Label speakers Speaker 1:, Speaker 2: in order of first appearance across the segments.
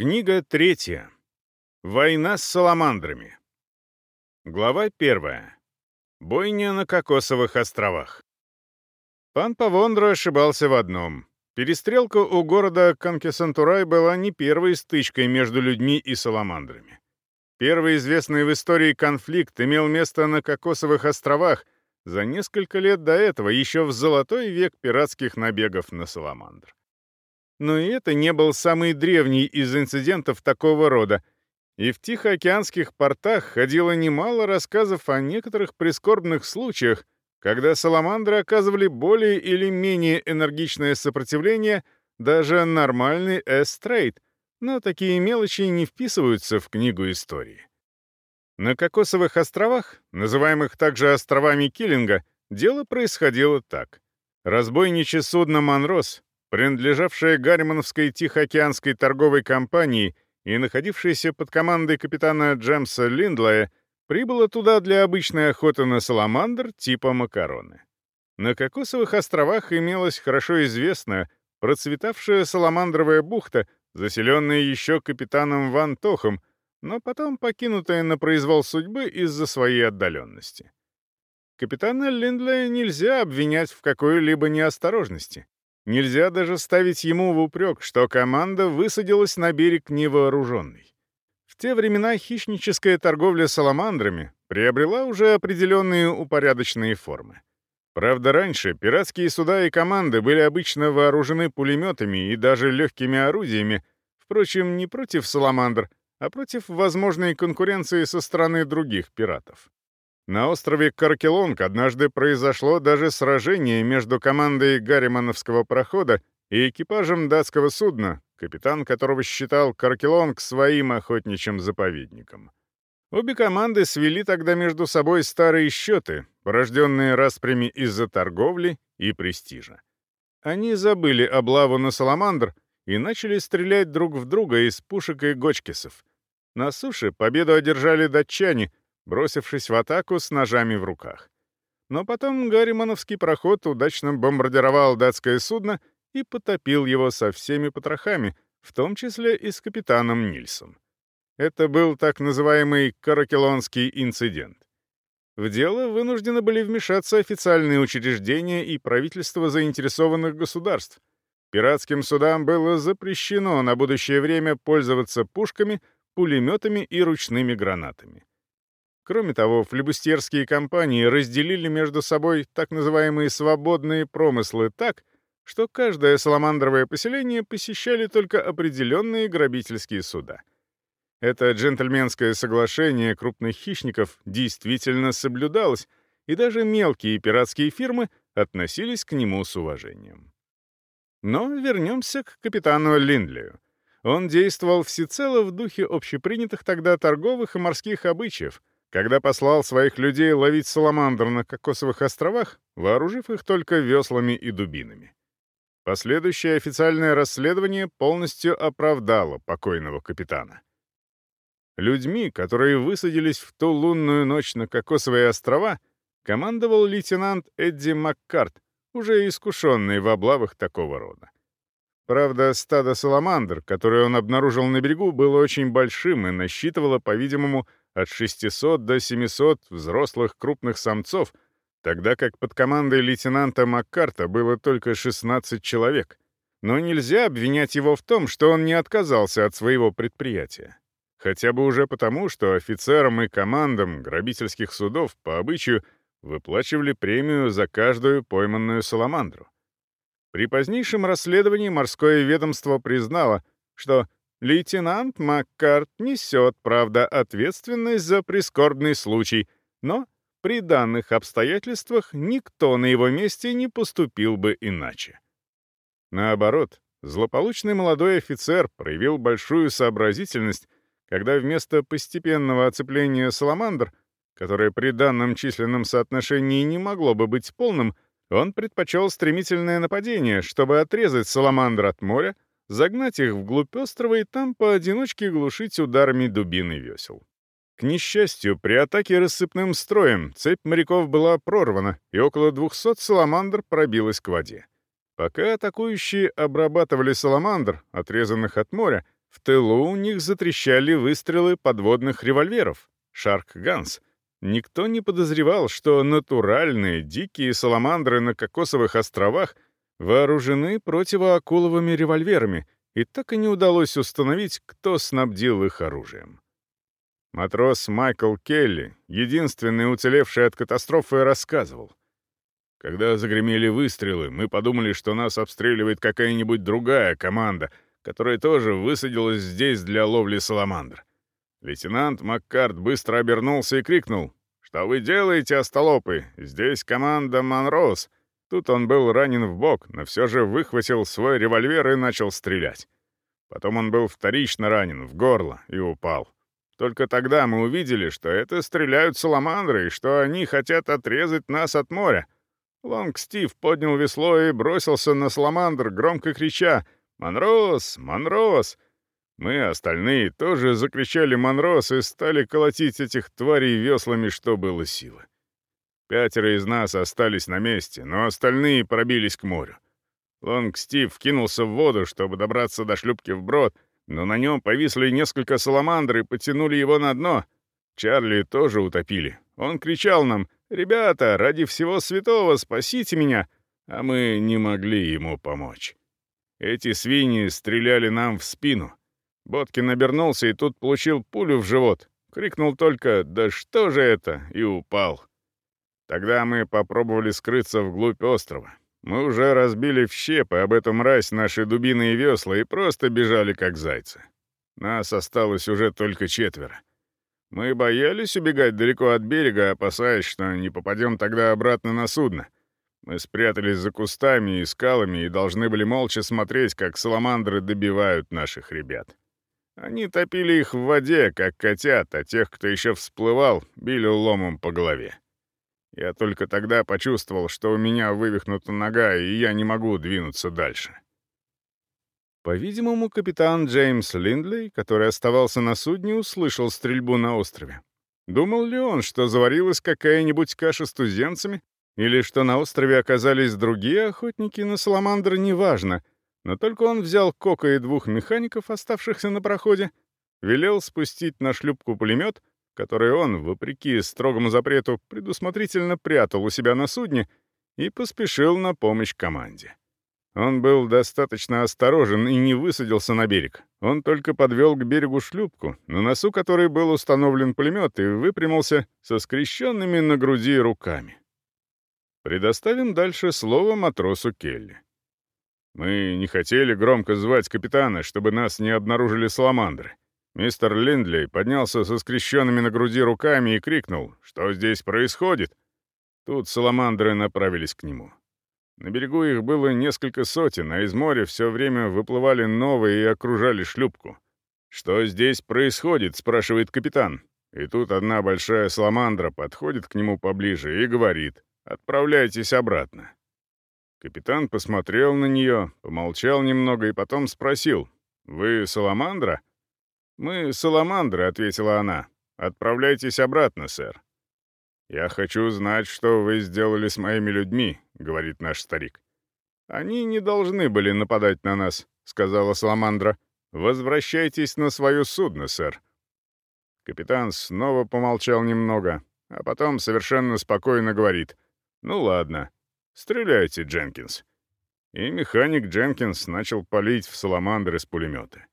Speaker 1: Книга третья. Война с саламандрами. Глава первая. Бойня на Кокосовых островах. Пан Павондро ошибался в одном. Перестрелка у города Конкесантурай была не первой стычкой между людьми и саламандрами. Первый известный в истории конфликт имел место на Кокосовых островах за несколько лет до этого, еще в золотой век пиратских набегов на саламандр. Но и это не был самый древний из инцидентов такого рода, и в Тихоокеанских портах ходило немало рассказов о некоторых прискорбных случаях, когда саламандры оказывали более или менее энергичное сопротивление даже нормальный эстрейт, но такие мелочи не вписываются в книгу истории. На Кокосовых островах, называемых также островами Киллинга, дело происходило так. Разбойничье судно «Монрос» принадлежавшая Гарримановской Тихоокеанской торговой компании и находившаяся под командой капитана Джемса Линдлая, прибыла туда для обычной охоты на саламандр типа макароны. На Кокосовых островах имелась хорошо известная, процветавшая саламандровая бухта, заселенная еще капитаном Ван Тохом, но потом покинутая на произвол судьбы из-за своей отдаленности. Капитана Линдлея нельзя обвинять в какой-либо неосторожности. Нельзя даже ставить ему в упрек, что команда высадилась на берег невооруженной. В те времена хищническая торговля саламандрами приобрела уже определенные упорядоченные формы. Правда, раньше пиратские суда и команды были обычно вооружены пулеметами и даже легкими орудиями, впрочем, не против саламандр, а против возможной конкуренции со стороны других пиратов. На острове Каркелонг однажды произошло даже сражение между командой Гарримановского прохода и экипажем датского судна, капитан которого считал Каркелонг своим охотничьим заповедником. Обе команды свели тогда между собой старые счеты, порожденные распрями из-за торговли и престижа. Они забыли облаву на Саламандр и начали стрелять друг в друга из пушек и гочкисов. На суше победу одержали датчане — бросившись в атаку с ножами в руках. Но потом Гарримановский проход удачно бомбардировал датское судно и потопил его со всеми потрохами, в том числе и с капитаном Нильсом. Это был так называемый Каракелонский инцидент. В дело вынуждены были вмешаться официальные учреждения и правительства заинтересованных государств. Пиратским судам было запрещено на будущее время пользоваться пушками, пулеметами и ручными гранатами. Кроме того, флебустерские компании разделили между собой так называемые «свободные промыслы» так, что каждое саламандровое поселение посещали только определенные грабительские суда. Это джентльменское соглашение крупных хищников действительно соблюдалось, и даже мелкие пиратские фирмы относились к нему с уважением. Но вернемся к капитану Линдлею. Он действовал всецело в духе общепринятых тогда торговых и морских обычаев, когда послал своих людей ловить саламандр на Кокосовых островах, вооружив их только веслами и дубинами. Последующее официальное расследование полностью оправдало покойного капитана. Людьми, которые высадились в ту лунную ночь на Кокосовые острова, командовал лейтенант Эдди Маккарт, уже искушенный в облавах такого рода. Правда, стадо саламандр, которое он обнаружил на берегу, было очень большим и насчитывало, по-видимому, от 600 до 700 взрослых крупных самцов, тогда как под командой лейтенанта Маккарта было только 16 человек. Но нельзя обвинять его в том, что он не отказался от своего предприятия. Хотя бы уже потому, что офицерам и командам грабительских судов по обычаю выплачивали премию за каждую пойманную саламандру. При позднейшем расследовании морское ведомство признало, что Лейтенант Маккарт несет, правда, ответственность за прискорбный случай, но при данных обстоятельствах никто на его месте не поступил бы иначе. Наоборот, злополучный молодой офицер проявил большую сообразительность, когда вместо постепенного оцепления «Саламандр», которое при данном численном соотношении не могло бы быть полным, он предпочел стремительное нападение, чтобы отрезать «Саламандр» от моря, загнать их вглубь острова и там поодиночке глушить ударами дубины весел. К несчастью, при атаке рассыпным строем цепь моряков была прорвана, и около 200 саламандр пробилась к воде. Пока атакующие обрабатывали саламандр, отрезанных от моря, В тылу у них затрещали выстрелы подводных револьверов, Шарк Ганс. Никто не подозревал, что натуральные дикие саламандры на Кокосовых островах вооружены противоакуловыми револьверами, и так и не удалось установить, кто снабдил их оружием. Матрос Майкл Келли, единственный уцелевший от катастрофы, рассказывал. Когда загремели выстрелы, мы подумали, что нас обстреливает какая-нибудь другая команда, которая тоже высадилась здесь для ловли саламандр. Лейтенант Маккарт быстро обернулся и крикнул. «Что вы делаете, остолопы? Здесь команда Монрос!» Тут он был ранен в бок, но все же выхватил свой револьвер и начал стрелять. Потом он был вторично ранен в горло и упал. Только тогда мы увидели, что это стреляют саламандры и что они хотят отрезать нас от моря. Лонг Стив поднял весло и бросился на саламандр, громко крича «Монрос! Монрос!». Мы, остальные, тоже закричали «Монрос» и стали колотить этих тварей веслами, что было силы. Пятеро из нас остались на месте, но остальные пробились к морю. Лонг Стив кинулся в воду, чтобы добраться до шлюпки вброд, но на нем повисли несколько саламандр и потянули его на дно. Чарли тоже утопили. Он кричал нам «Ребята, ради всего святого спасите меня!» А мы не могли ему помочь. Эти свиньи стреляли нам в спину. Боткин обернулся и тут получил пулю в живот. Крикнул только «Да что же это?» и упал. Тогда мы попробовали скрыться вглубь острова. Мы уже разбили в щепы об эту мразь наши дубины и весла и просто бежали как зайцы. Нас осталось уже только четверо. Мы боялись убегать далеко от берега, опасаясь, что не попадем тогда обратно на судно. Мы спрятались за кустами и скалами и должны были молча смотреть, как саламандры добивают наших ребят. Они топили их в воде, как котят, а тех, кто еще всплывал, били ломом по голове. Я только тогда почувствовал, что у меня вывихнута нога, и я не могу двинуться дальше. По-видимому, капитан Джеймс Линдли, который оставался на судне, услышал стрельбу на острове. Думал ли он, что заварилась какая-нибудь каша с туземцами, или что на острове оказались другие охотники на саламандр, неважно, но только он взял Кока и двух механиков, оставшихся на проходе, велел спустить на шлюпку пулемет, который он, вопреки строгому запрету, предусмотрительно прятал у себя на судне, и поспешил на помощь команде. Он был достаточно осторожен и не высадился на берег. Он только подвел к берегу шлюпку, на носу которой был установлен пулемет, и выпрямился со скрещенными на груди руками. Предоставим дальше слово матросу Келли. Мы не хотели громко звать капитана, чтобы нас не обнаружили саламандры. Мистер Линдли поднялся со скрещенными на груди руками и крикнул, что здесь происходит. Тут саламандры направились к нему. На берегу их было несколько сотен, а из моря все время выплывали новые и окружали шлюпку. «Что здесь происходит?» — спрашивает капитан. И тут одна большая саламандра подходит к нему поближе и говорит «Отправляйтесь обратно». Капитан посмотрел на нее, помолчал немного и потом спросил «Вы саламандра?» «Мы саламандры», — ответила она. «Отправляйтесь обратно, сэр». «Я хочу знать, что вы сделали с моими людьми», — говорит наш старик. «Они не должны были нападать на нас», — сказала Саламандра. «Возвращайтесь на свое судно, сэр». Капитан снова помолчал немного, а потом совершенно спокойно говорит. «Ну ладно, стреляйте, Дженкинс». И механик Дженкинс начал палить в Саламандр из пулемета.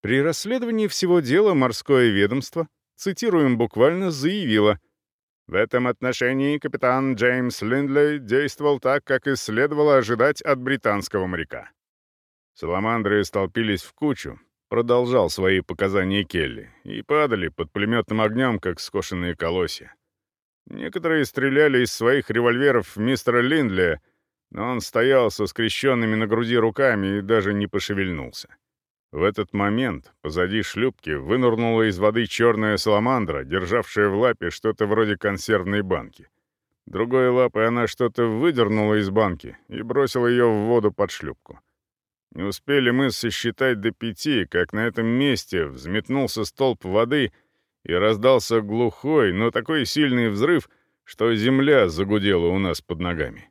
Speaker 1: При расследовании всего дела морское ведомство, цитируем буквально, заявило — в этом отношении капитан Джеймс Линдли действовал так, как и следовало ожидать от британского моряка. Саламандры столпились в кучу, продолжал свои показания Келли, и падали под пулеметным огнем, как скошенные колосья. Некоторые стреляли из своих револьверов в мистера Линдли, но он стоял со скрещенными на груди руками и даже не пошевельнулся. В этот момент позади шлюпки вынырнула из воды черная саламандра, державшая в лапе что-то вроде консервной банки. Другой лапой она что-то выдернула из банки и бросила ее в воду под шлюпку. Не успели мы сосчитать до пяти, как на этом месте взметнулся столб воды и раздался глухой, но такой сильный взрыв, что земля загудела у нас под ногами.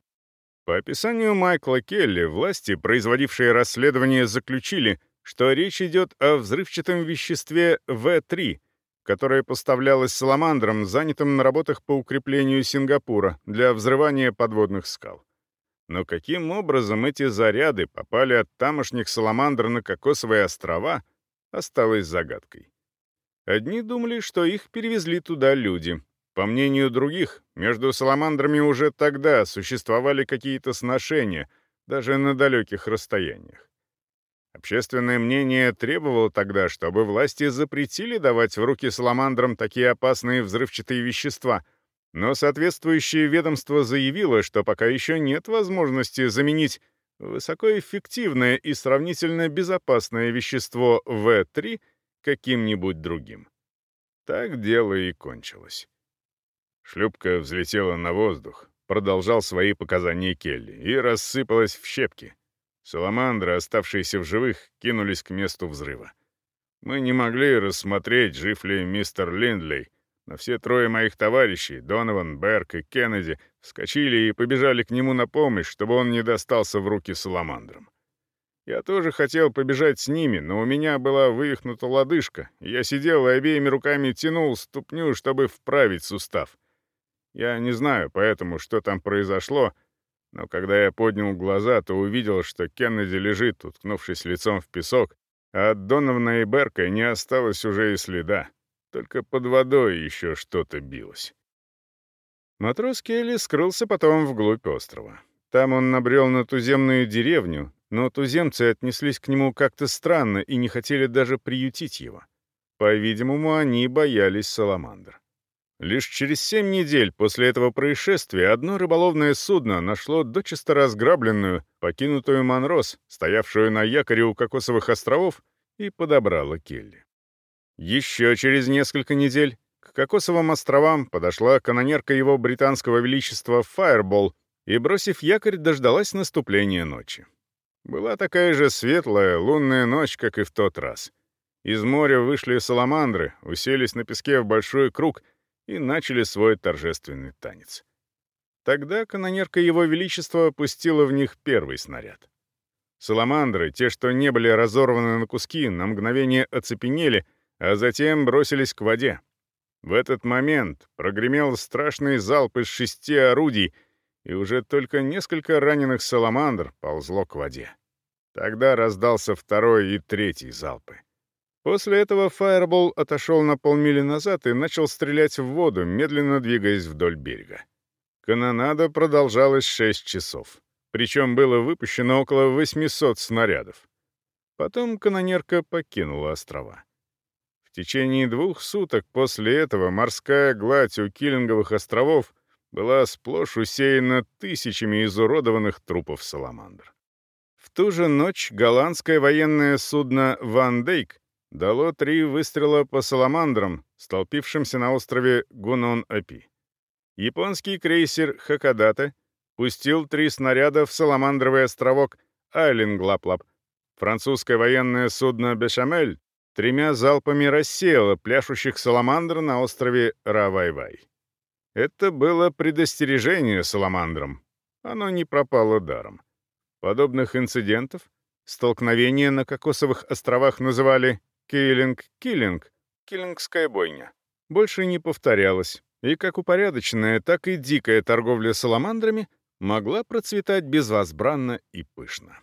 Speaker 1: По описанию Майкла Келли, власти, производившие расследование, заключили — что речь идет о взрывчатом веществе В3, которое поставлялось саламандрам, занятым на работах по укреплению Сингапура для взрывания подводных скал. Но каким образом эти заряды попали от тамошних саламандр на Кокосовые острова, осталось загадкой. Одни думали, что их перевезли туда люди. По мнению других, между саламандрами уже тогда существовали какие-то сношения, даже на далеких расстояниях. Общественное мнение требовало тогда, чтобы власти запретили давать в руки саламандрам такие опасные взрывчатые вещества — но соответствующее ведомство заявило, что пока еще нет возможности заменить высокоэффективное и сравнительно безопасное вещество В3 каким-нибудь другим. Так дело и кончилось. Шлюпка взлетела на воздух, продолжал свои показания Келли, и рассыпалась в щепки. Саламандры, оставшиеся в живых, кинулись к месту взрыва. Мы не могли рассмотреть, жив ли мистер Линдлей, но все трое моих товарищей, Донован, Берк и Кеннеди, вскочили и побежали к нему на помощь, чтобы он не достался в руки саламандрам. Я тоже хотел побежать с ними, но у меня была вывихнута лодыжка, и я сидел и обеими руками тянул ступню, чтобы вправить сустав. Я не знаю поэтому, что там произошло, но когда я поднял глаза, то увидел, что Кеннеди лежит, уткнувшись лицом в песок, а от Донована и Берка не осталось уже и следа. Только под водой еще что-то билось. Матрос Келли скрылся потом вглубь острова. Там он набрел на туземную деревню, но туземцы отнеслись к нему как-то странно и не хотели даже приютить его. По-видимому, они боялись саламандр. Лишь через семь недель после этого происшествия одно рыболовное судно нашло дочисто разграбленную, покинутую Монрос, стоявшую на якоре у Кокосовых островов, и подобрало Келли. Еще через несколько недель к Кокосовым островам подошла канонерка его британского величества Fireball и, бросив якорь, дождалась наступления ночи. Была такая же светлая лунная ночь, как и в тот раз. Из моря вышли саламандры, уселись на песке в большой круг и начали свой торжественный танец. Тогда канонерка Его Величества пустила в них первый снаряд. Саламандры, те, что не были разорваны на куски, на мгновение оцепенели — а затем бросились к воде. В этот момент прогремел страшный залп из шести орудий, и уже только несколько раненых саламандр ползло к воде. Тогда раздался второй и третий залпы. После этого Фаербол отошел на полмили назад и начал стрелять в воду, медленно двигаясь вдоль берега. Канонада продолжалась шесть часов. Причем было выпущено около 800 снарядов. Потом канонерка покинула острова. В течение двух суток после этого морская гладь у Киллинговых островов была сплошь усеяна тысячами изуродованных трупов саламандр. В ту же ночь голландское военное судно «Ван Дейк» дало три выстрела по саламандрам, столпившимся на острове Гунон-Апи. Японский крейсер «Хакадате» пустил три снаряда в саламандровый островок Айлинглаплап. Французское военное судно «Бешамель» тремя залпами рассеяла пляшущих саламандр на острове Равайвай. Это было предостережение саламандрам. Оно не пропало даром. Подобных инцидентов столкновения на Кокосовых островах называли «киллинг-киллинг», «киллингская бойня». Больше не повторялось, и как упорядоченная, так и дикая торговля саламандрами могла процветать безвозбранно и пышно.